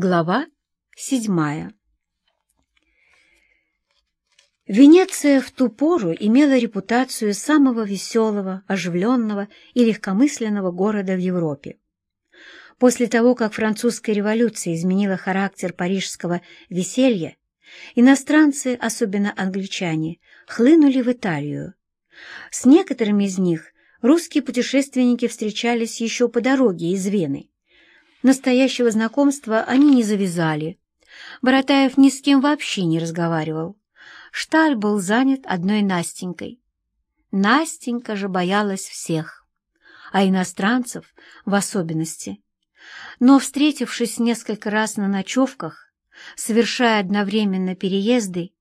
Глава седьмая Венеция в ту пору имела репутацию самого веселого, оживленного и легкомысленного города в Европе. После того, как французская революция изменила характер парижского веселья, иностранцы, особенно англичане, хлынули в Италию. С некоторыми из них русские путешественники встречались еще по дороге из Вены. Настоящего знакомства они не завязали. Боротаев ни с кем вообще не разговаривал. Шталь был занят одной Настенькой. Настенька же боялась всех, а иностранцев в особенности. Но, встретившись несколько раз на ночевках, совершая одновременно переезды,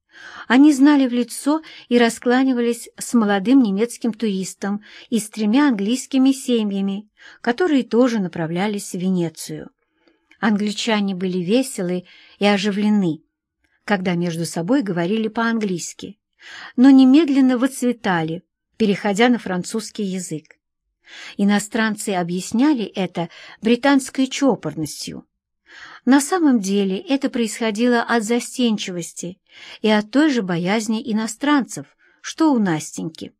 они знали в лицо и раскланивались с молодым немецким туристом и с тремя английскими семьями, которые тоже направлялись в Венецию. Англичане были веселы и оживлены, когда между собой говорили по-английски, но немедленно выцветали, переходя на французский язык. Иностранцы объясняли это британской чопорностью. На самом деле это происходило от застенчивости и от той же боязни иностранцев, что у Настеньки.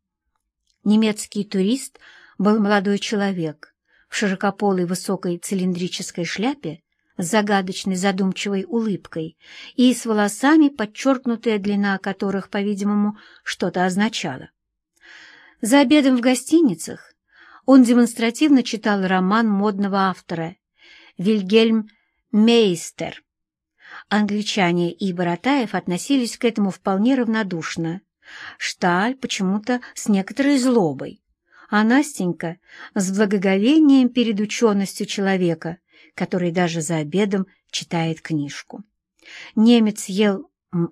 Немецкий турист был молодой человек в широкополой высокой цилиндрической шляпе с загадочной задумчивой улыбкой и с волосами, подчеркнутая длина которых, по-видимому, что-то означала. За обедом в гостиницах он демонстративно читал роман модного автора Вильгельм Мейстер. Англичане и Боротаев относились к этому вполне равнодушно. Шталь почему-то с некоторой злобой, а Настенька с благоговением перед ученостью человека, который даже за обедом читает книжку. Немец ел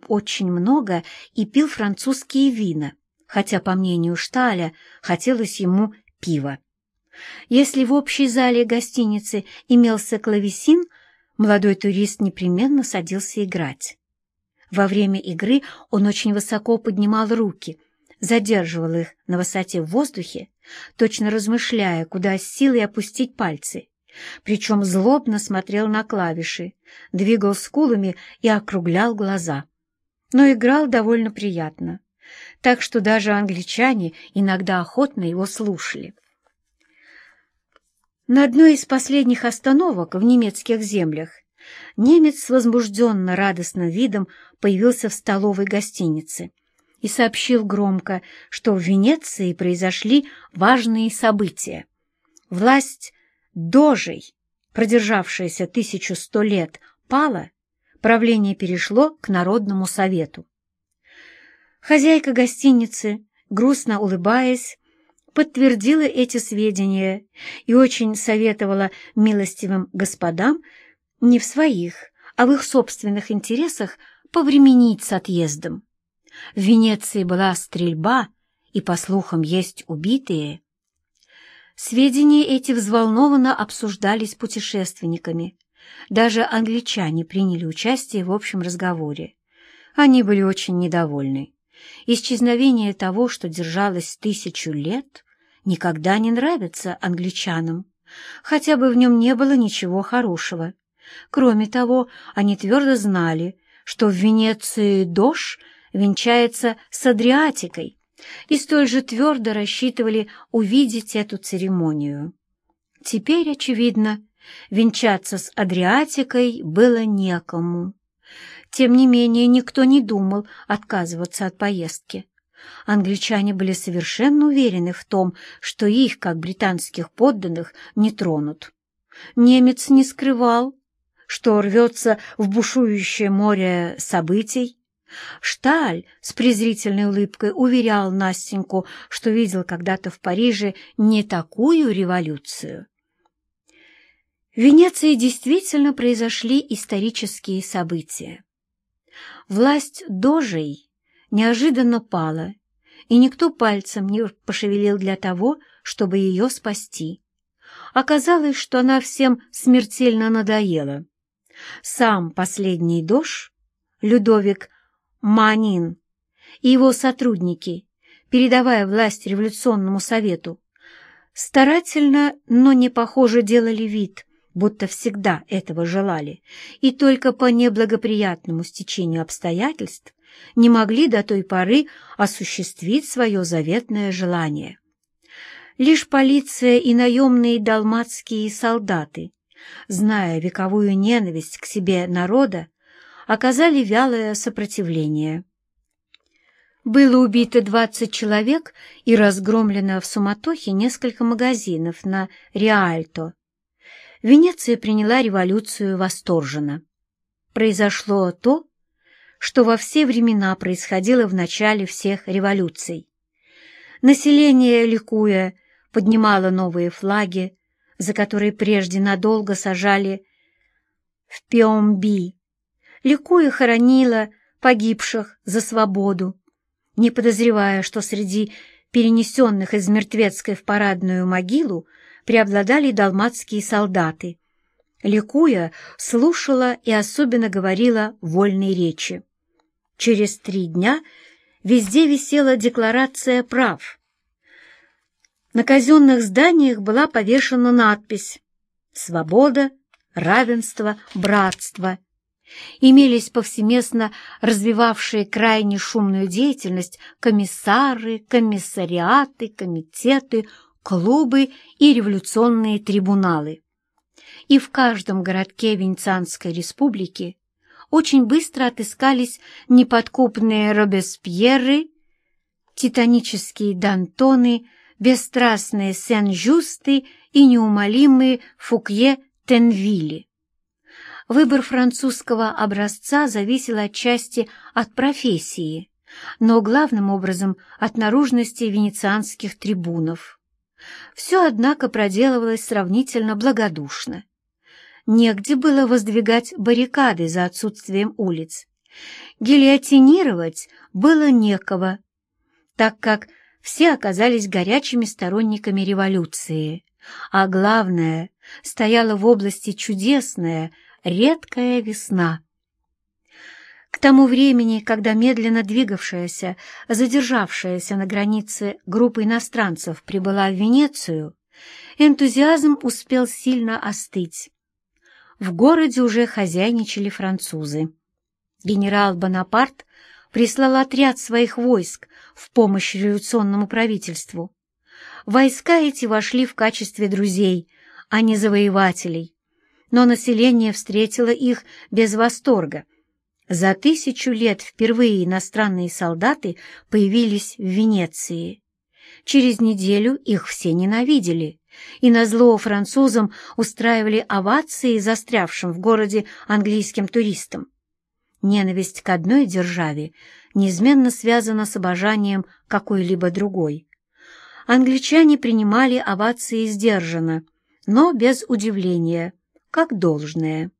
очень много и пил французские вина, хотя, по мнению Шталя, хотелось ему пива. Если в общей зале гостиницы имелся клавесин, молодой турист непременно садился играть. Во время игры он очень высоко поднимал руки, задерживал их на высоте в воздухе, точно размышляя, куда с силой опустить пальцы, причем злобно смотрел на клавиши, двигал скулами и округлял глаза. Но играл довольно приятно, так что даже англичане иногда охотно его слушали. На одной из последних остановок в немецких землях немец с возбужденно радостным видом появился в столовой гостинице и сообщил громко, что в Венеции произошли важные события. Власть дожей, продержавшаяся тысячу сто лет, пала, правление перешло к Народному совету. Хозяйка гостиницы, грустно улыбаясь, подтвердила эти сведения и очень советовала милостивым господам не в своих, а в их собственных интересах повременить с отъездом. В Венеции была стрельба, и, по слухам, есть убитые. Сведения эти взволнованно обсуждались путешественниками. Даже англичане приняли участие в общем разговоре. Они были очень недовольны. Исчезновение того, что держалось тысячу лет, никогда не нравится англичанам, хотя бы в нем не было ничего хорошего. Кроме того, они твердо знали, что в Венеции дождь венчается с Адриатикой, и столь же твердо рассчитывали увидеть эту церемонию. Теперь, очевидно, венчаться с Адриатикой было некому. Тем не менее, никто не думал отказываться от поездки. Англичане были совершенно уверены в том, что их, как британских подданных, не тронут. Немец не скрывал, что рвется в бушующее море событий. Шталь с презрительной улыбкой уверял Настеньку, что видел когда-то в Париже не такую революцию. В Венеции действительно произошли исторические события. Власть дожей неожиданно пала, и никто пальцем не пошевелил для того, чтобы ее спасти. Оказалось, что она всем смертельно надоела. Сам последний дож, Людовик Манин, и его сотрудники, передавая власть революционному совету, старательно, но не похоже делали вид, будто всегда этого желали, и только по неблагоприятному стечению обстоятельств не могли до той поры осуществить свое заветное желание. Лишь полиция и наемные далматские солдаты, зная вековую ненависть к себе народа, оказали вялое сопротивление. Было убито 20 человек и разгромлено в суматохе несколько магазинов на Риальто. Венеция приняла революцию восторженно. Произошло то, что во все времена происходило в начале всех революций. Население, ликуя, поднимало новые флаги, за которые прежде надолго сажали в Пиомби. Ликуя хоронила погибших за свободу, не подозревая, что среди перенесенных из мертвецкой в парадную могилу преобладали далматские солдаты. Ликуя, слушала и особенно говорила вольные речи. Через три дня везде висела декларация прав. На казенных зданиях была повешена надпись «Свобода, равенство, братство» Имелись повсеместно развивавшие крайне шумную деятельность комиссары, комиссариаты, комитеты, клубы и революционные трибуналы. И в каждом городке Венецианской республики очень быстро отыскались неподкупные Робеспьеры, титанические Д'Антоны, бесстрастные Сен-Жусты и неумолимые Фукье-Тенвилли. Выбор французского образца зависел отчасти от профессии, но главным образом от наружности венецианских трибунов. Все, однако, проделывалось сравнительно благодушно. Негде было воздвигать баррикады за отсутствием улиц. Гильотинировать было некого, так как все оказались горячими сторонниками революции, а главное, стояла в области чудесная, редкая весна. К тому времени, когда медленно двигавшаяся, задержавшаяся на границе группа иностранцев прибыла в Венецию, энтузиазм успел сильно остыть. В городе уже хозяйничали французы. Генерал Бонапарт прислал отряд своих войск в помощь революционному правительству. Войска эти вошли в качестве друзей, а не завоевателей, но население встретило их без восторга. За тысячу лет впервые иностранные солдаты появились в Венеции. Через неделю их все ненавидели, и назло французам устраивали овации застрявшим в городе английским туристам. Ненависть к одной державе неизменно связана с обожанием какой-либо другой. Англичане принимали овации сдержанно, но без удивления – как должное.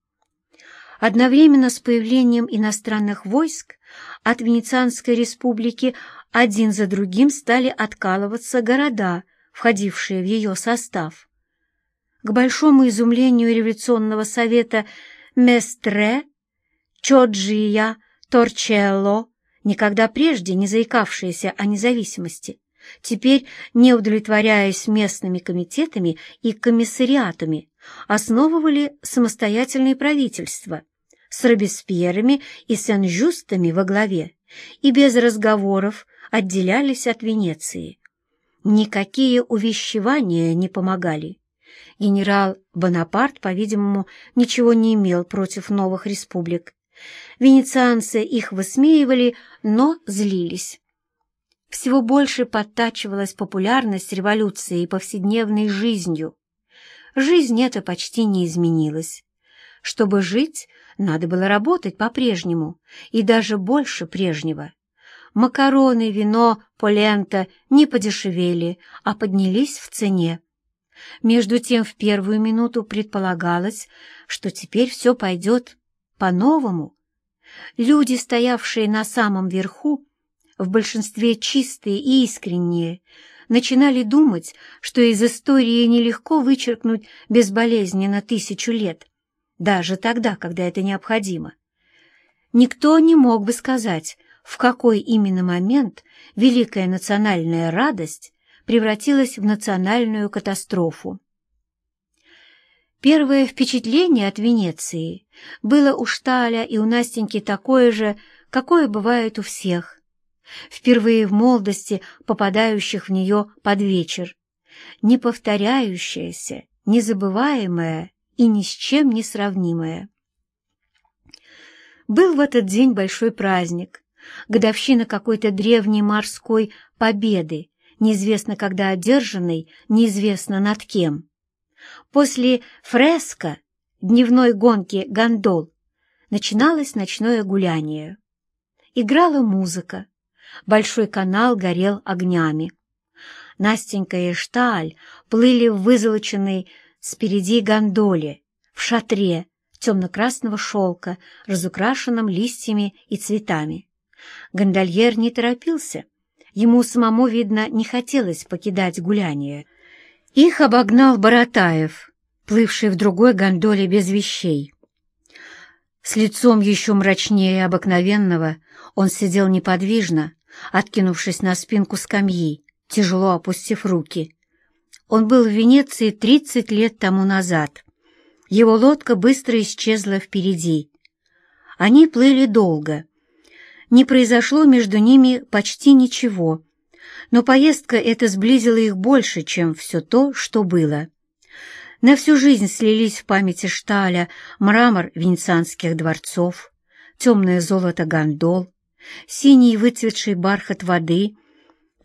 Одновременно с появлением иностранных войск от Венецианской республики один за другим стали откалываться города, входившие в ее состав. К большому изумлению революционного совета Местре, Чоджия, Торчелло, никогда прежде не заикавшиеся о независимости, теперь, не удовлетворяясь местными комитетами и комиссариатами, основывали самостоятельные правительства с Робеспьерами и Сен-Жустами во главе и без разговоров отделялись от Венеции. Никакие увещевания не помогали. Генерал Бонапарт, по-видимому, ничего не имел против новых республик. Венецианцы их высмеивали, но злились. Всего больше подтачивалась популярность революции повседневной жизнью. Жизнь эта почти не изменилась. Чтобы жить, надо было работать по-прежнему, и даже больше прежнего. Макароны, вино, полента не подешевели, а поднялись в цене. Между тем в первую минуту предполагалось, что теперь все пойдет по-новому. Люди, стоявшие на самом верху, в большинстве чистые и искренние, начинали думать, что из истории нелегко вычеркнуть безболезненно тысячу лет, даже тогда, когда это необходимо. Никто не мог бы сказать, в какой именно момент великая национальная радость превратилась в национальную катастрофу. Первое впечатление от Венеции было у Шталя и у Настеньки такое же, какое бывает у всех. Впервые в молодости попадающих в нее под вечер. Неповторяющееся, незабываемое и ни с чем не сравнимое. Был в этот день большой праздник, годовщина какой-то древней морской победы, неизвестно когда одержанной, неизвестно над кем. После фреска, дневной гонки гондол, начиналось ночное гуляние. Играла музыка, большой канал горел огнями. Настенька и Шталь плыли в вызолоченной спереди гондоле, в шатре темно-красного шелка, разукрашенном листьями и цветами. Гондольер не торопился. Ему самому, видно, не хотелось покидать гуляние. Их обогнал Боротаев, плывший в другой гондоле без вещей. С лицом еще мрачнее обыкновенного он сидел неподвижно, откинувшись на спинку скамьи, тяжело опустив руки. Он был в Венеции тридцать лет тому назад. Его лодка быстро исчезла впереди. Они плыли долго. Не произошло между ними почти ничего, но поездка эта сблизила их больше, чем все то, что было. На всю жизнь слились в памяти Шталя мрамор венецианских дворцов, темное золото гондол, синий выцветший бархат воды,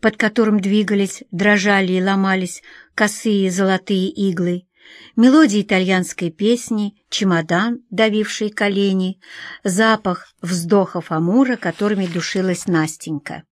под которым двигались, дрожали и ломались косые золотые иглы, мелодия итальянской песни, чемодан, давивший колени, запах вздохов Амура, которыми душилась Настенька.